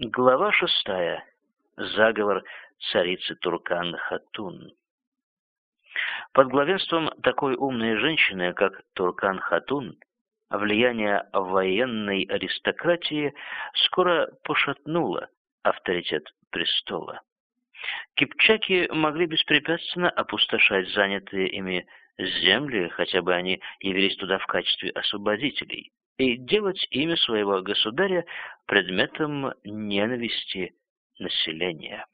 Глава шестая. Заговор царицы Туркан-Хатун. Под главенством такой умной женщины, как Туркан-Хатун, влияние военной аристократии скоро пошатнуло авторитет престола. Кипчаки могли беспрепятственно опустошать занятые ими земли, хотя бы они явились туда в качестве освободителей, и делать имя своего государя предметом ненависти населения.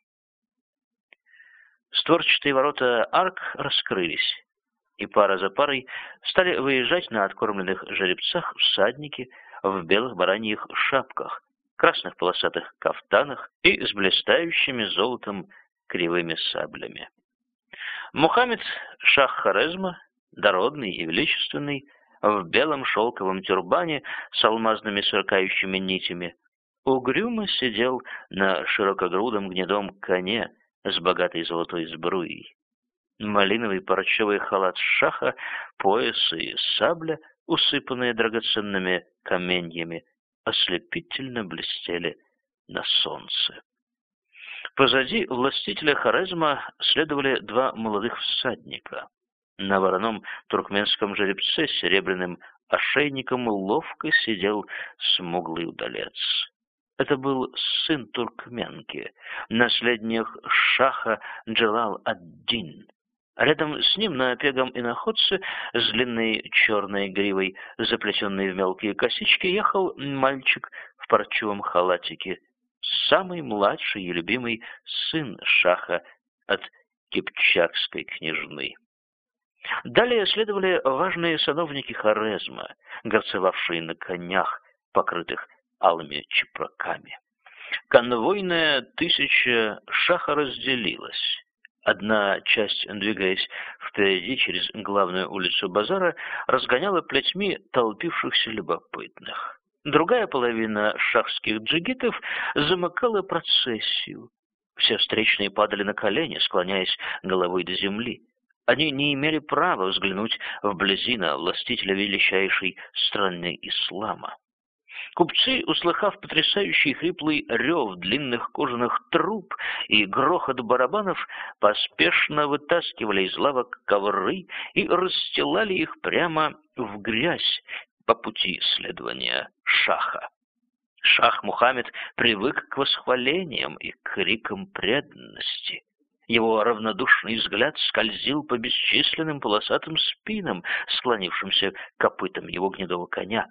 Створчатые ворота арк раскрылись, и пара за парой стали выезжать на откормленных жеребцах всадники в белых бараньих шапках, красных полосатых кафтанах и с блистающими золотом кривыми саблями. Мухаммед Шах Хорезма, дородный и величественный, в белом шелковом тюрбане с алмазными сверкающими нитями, угрюмо сидел на широкогрудом гнедом коне с богатой золотой сбруей. Малиновый парчевый халат шаха, пояс и сабля, усыпанные драгоценными каменьями, ослепительно блестели на солнце. Позади властителя Хорезма следовали два молодых всадника. На вороном туркменском жеребце с серебряным ошейником ловко сидел смуглый удалец. Это был сын туркменки, наследник шаха Джалал-ад-Дин. Рядом с ним на пегом иноходце с длинной черной гривой, заплетенной в мелкие косички, ехал мальчик в парчевом халатике, самый младший и любимый сын шаха от кипчакской княжны. Далее следовали важные сановники Хорезма, горцевавшие на конях, покрытых алыми чепраками. Конвойная тысяча шаха разделилась. Одна часть, двигаясь впереди через главную улицу базара, разгоняла плетьми толпившихся любопытных. Другая половина шахских джигитов замыкала процессию. Все встречные падали на колени, склоняясь головой до земли. Они не имели права взглянуть вблизи на властителя величайшей страны ислама. Купцы, услыхав потрясающий хриплый рев длинных кожаных труб и грохот барабанов, поспешно вытаскивали из лавок ковры и расстилали их прямо в грязь по пути следования шаха. Шах Мухаммед привык к восхвалениям и крикам преданности. Его равнодушный взгляд скользил по бесчисленным полосатым спинам, склонившимся копытам его гнедого коня.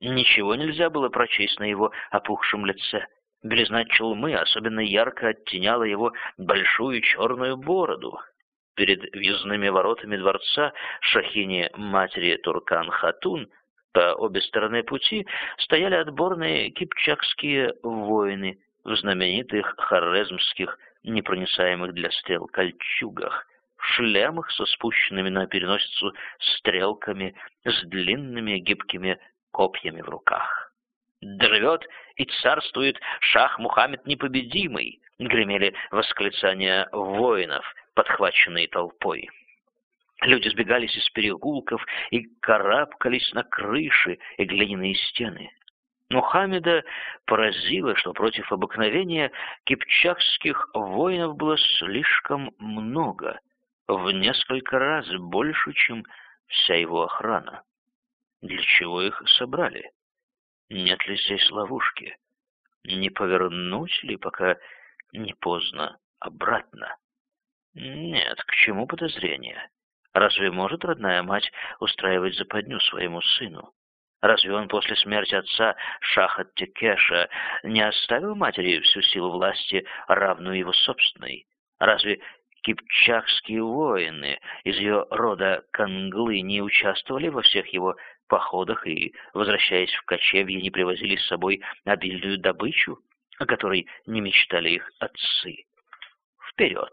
Ничего нельзя было прочесть на его опухшем лице. Белизна челмы особенно ярко оттеняла его большую черную бороду. Перед въездными воротами дворца шахини матери Туркан-Хатун по обе стороны пути стояли отборные кипчакские воины знаменитых хорезмских непроницаемых для стрел кольчугах, в шлемах со спущенными на переносицу стрелками, с длинными гибкими копьями в руках. «Да живет и царствует шах Мухаммед непобедимый!» — гремели восклицания воинов, подхваченные толпой. Люди сбегались из переулков и карабкались на крыши и глиняные стены. Мухаммеда поразило, что против обыкновения кипчакских воинов было слишком много, в несколько раз больше, чем вся его охрана. Для чего их собрали? Нет ли здесь ловушки? Не повернуть ли, пока не поздно, обратно? Нет, к чему подозрения? Разве может родная мать устраивать западню своему сыну? Разве он после смерти отца Шахат Текеша не оставил матери всю силу власти, равную его собственной? Разве кипчакские воины из ее рода Канглы не участвовали во всех его походах и, возвращаясь в кочевье, не привозили с собой обильную добычу, о которой не мечтали их отцы? Вперед!